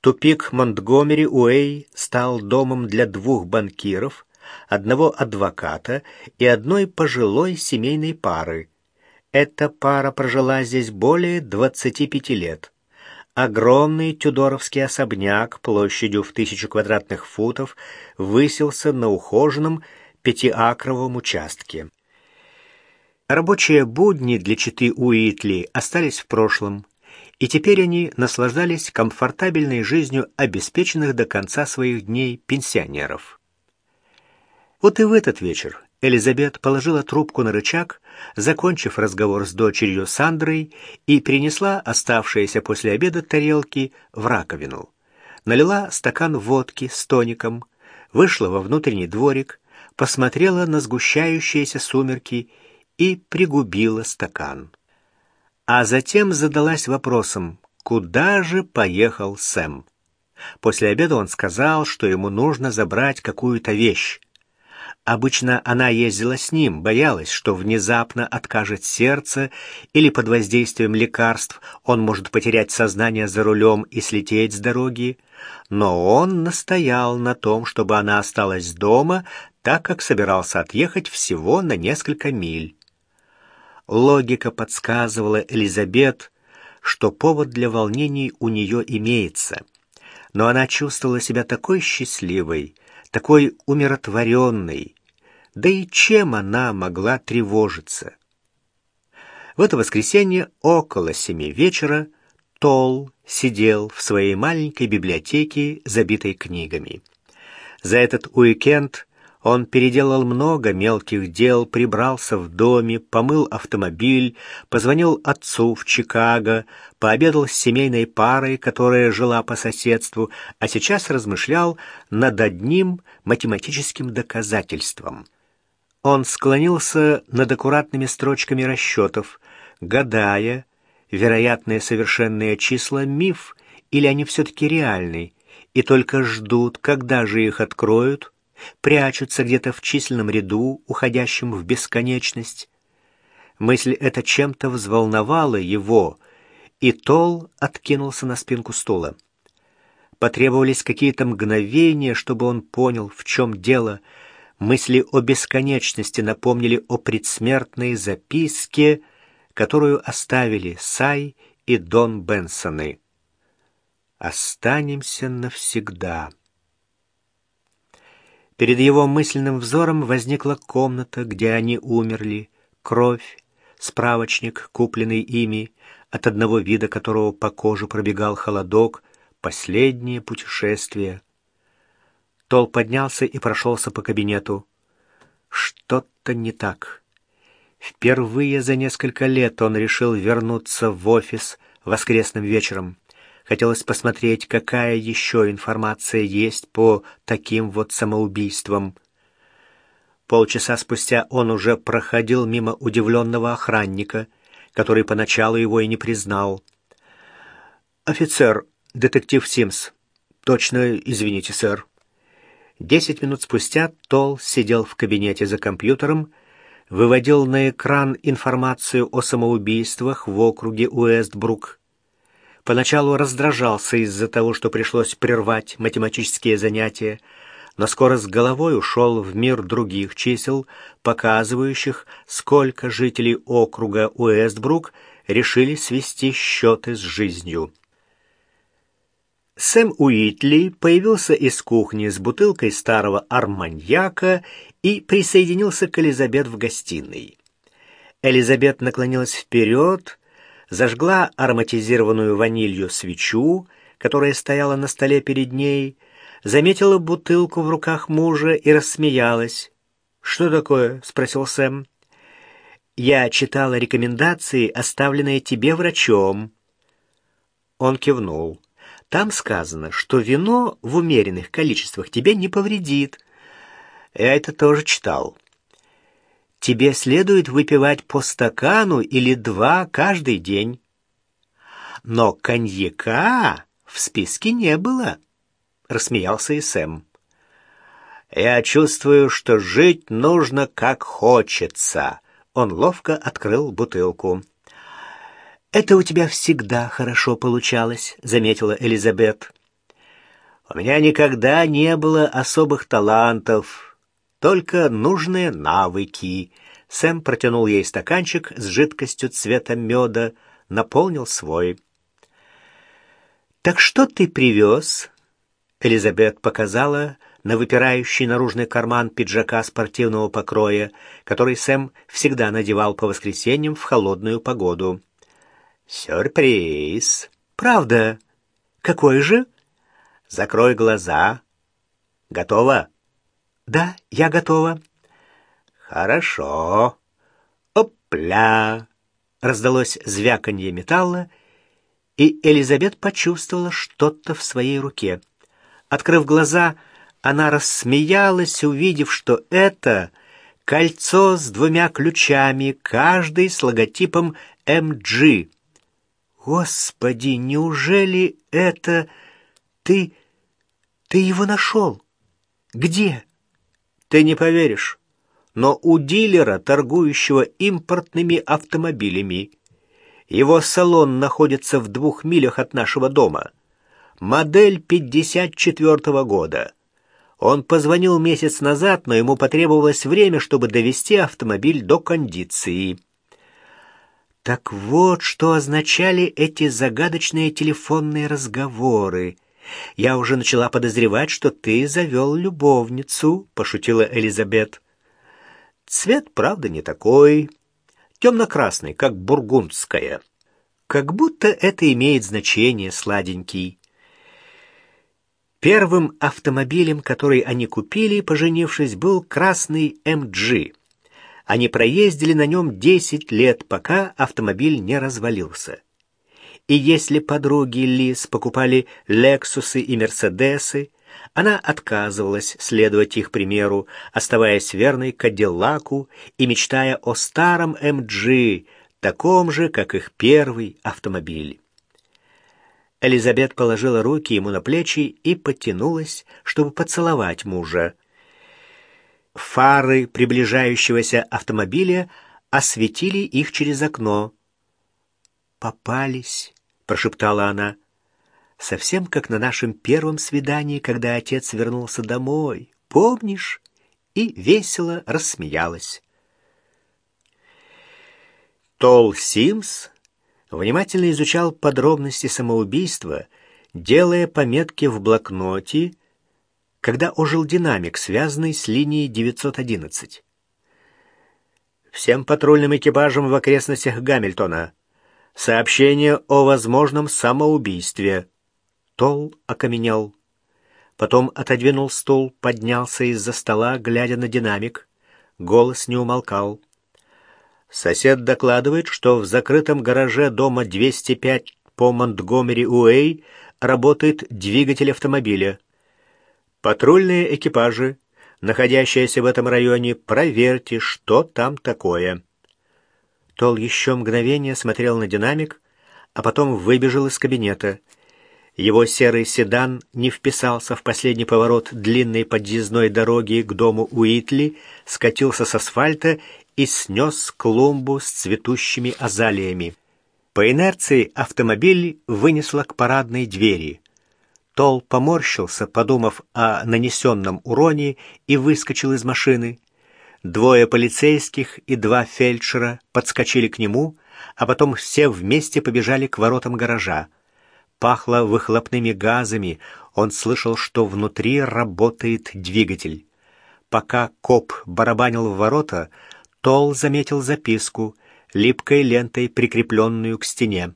Тупик Монтгомери Уэй стал домом для двух банкиров, одного адвоката и одной пожилой семейной пары. Эта пара прожила здесь более 25 лет. Огромный тюдоровский особняк площадью в тысячу квадратных футов высился на ухоженном пятиакровом участке. Рабочие будни для читы Уитли остались в прошлом, и теперь они наслаждались комфортабельной жизнью обеспеченных до конца своих дней пенсионеров. Вот и в этот вечер Элизабет положила трубку на рычаг, закончив разговор с дочерью Сандрой, и принесла оставшиеся после обеда тарелки в раковину. Налила стакан водки с тоником, вышла во внутренний дворик, посмотрела на сгущающиеся сумерки и пригубила стакан. А затем задалась вопросом, куда же поехал Сэм. После обеда он сказал, что ему нужно забрать какую-то вещь. Обычно она ездила с ним, боялась, что внезапно откажет сердце или под воздействием лекарств он может потерять сознание за рулем и слететь с дороги. Но он настоял на том, чтобы она осталась дома, так как собирался отъехать всего на несколько миль. Логика подсказывала Элизабет, что повод для волнений у нее имеется. Но она чувствовала себя такой счастливой, такой умиротворенной. Да и чем она могла тревожиться? В это воскресенье около семи вечера Тол сидел в своей маленькой библиотеке, забитой книгами. За этот уикенд он переделал много мелких дел, прибрался в доме, помыл автомобиль, позвонил отцу в Чикаго, пообедал с семейной парой, которая жила по соседству, а сейчас размышлял над одним математическим доказательством. Он склонился над аккуратными строчками расчетов, гадая, вероятные совершенные числа — миф или они все-таки реальны, и только ждут, когда же их откроют — прячутся где-то в численном ряду, уходящем в бесконечность. Мысль эта чем-то взволновала его, и Тол откинулся на спинку стула. Потребовались какие-то мгновения, чтобы он понял, в чем дело. Мысли о бесконечности напомнили о предсмертной записке, которую оставили Сай и Дон Бенсоны. «Останемся навсегда». Перед его мысленным взором возникла комната, где они умерли, кровь, справочник, купленный ими, от одного вида которого по коже пробегал холодок, последнее путешествие. Тол поднялся и прошелся по кабинету. Что-то не так. Впервые за несколько лет он решил вернуться в офис воскресным вечером. Хотелось посмотреть, какая еще информация есть по таким вот самоубийствам. Полчаса спустя он уже проходил мимо удивленного охранника, который поначалу его и не признал. «Офицер, детектив Симс. Точно, извините, сэр». Десять минут спустя Тол сидел в кабинете за компьютером, выводил на экран информацию о самоубийствах в округе Уэстбрук. Поначалу раздражался из-за того, что пришлось прервать математические занятия, но скоро с головой ушел в мир других чисел, показывающих, сколько жителей округа Уэстбрук решили свести счеты с жизнью. Сэм Уитли появился из кухни с бутылкой старого арманьяка и присоединился к Элизабет в гостиной. Элизабет наклонилась вперед, зажгла ароматизированную ванилью свечу, которая стояла на столе перед ней, заметила бутылку в руках мужа и рассмеялась. «Что такое?» — спросил Сэм. «Я читала рекомендации, оставленные тебе врачом». Он кивнул. «Там сказано, что вино в умеренных количествах тебе не повредит». Я это тоже читал тебе следует выпивать по стакану или два каждый день. Но коньяка в списке не было, рассмеялся и Сэм. Я чувствую, что жить нужно как хочется. Он ловко открыл бутылку. Это у тебя всегда хорошо получалось, заметила Элизабет. У меня никогда не было особых талантов, только нужные навыки. Сэм протянул ей стаканчик с жидкостью цвета меда, наполнил свой. «Так что ты привез?» Элизабет показала на выпирающий наружный карман пиджака спортивного покроя, который Сэм всегда надевал по воскресеньям в холодную погоду. «Сюрприз!» «Правда? Какой же?» Закрой глаза. Готово? Да, я готова. Хорошо. Опля! Раздалось звяканье металла, и Элизабет почувствовала что-то в своей руке. Открыв глаза, она рассмеялась, увидев, что это кольцо с двумя ключами, каждый с логотипом MG. Господи, неужели это ты ты его нашел? Где? Ты не поверишь, но у дилера, торгующего импортными автомобилями. Его салон находится в двух милях от нашего дома. Модель 54 -го года. Он позвонил месяц назад, но ему потребовалось время, чтобы довести автомобиль до кондиции. Так вот, что означали эти загадочные телефонные разговоры — я уже начала подозревать, что ты завел любовницу, пошутила Элизабет. Цвет, правда, не такой, темно-красный, как бургундская. Как будто это имеет значение, сладенький. Первым автомобилем, который они купили, поженившись, был красный МГ. Они проездили на нем 10 лет, пока автомобиль не развалился. И если подруги Лиз покупали Лексусы и Мерседесы, она отказывалась следовать их примеру, оставаясь верной Кадиллаку и мечтая о старом МГ, таком же, как их первый автомобиль. Элизабет положила руки ему на плечи и потянулась, чтобы поцеловать мужа. Фары приближающегося автомобиля осветили их через окно. «Попались», прошептала она. Совсем как на нашем первом свидании, когда отец вернулся домой. Помнишь? И весело рассмеялась. Тол Симс внимательно изучал подробности самоубийства, делая пометки в блокноте, когда ожил динамик, связанный с линией 911. Всем патрульным экипажам в окрестностях Гамильтона Сообщение о возможном самоубийстве. Тол окаменел. Потом отодвинул стул, поднялся из-за стола, глядя на динамик. Голос не умолкал. Сосед докладывает, что в закрытом гараже дома 205 по Монтгомери-Уэй работает двигатель автомобиля. Патрульные экипажи, находящиеся в этом районе, проверьте, что там такое. Тол еще мгновение смотрел на динамик, а потом выбежал из кабинета. Его серый седан не вписался в последний поворот длинной подъездной дороги к дому Уитли, скатился с асфальта и снес клумбу с цветущими азалиями. По инерции автомобиль вынесло к парадной двери. Тол поморщился, подумав о нанесенном уроне, и выскочил из машины. Двое полицейских и два фельдшера подскочили к нему, а потом все вместе побежали к воротам гаража. Пахло выхлопными газами, он слышал, что внутри работает двигатель. Пока коп барабанил в ворота, Тол заметил записку, липкой лентой прикрепленную к стене.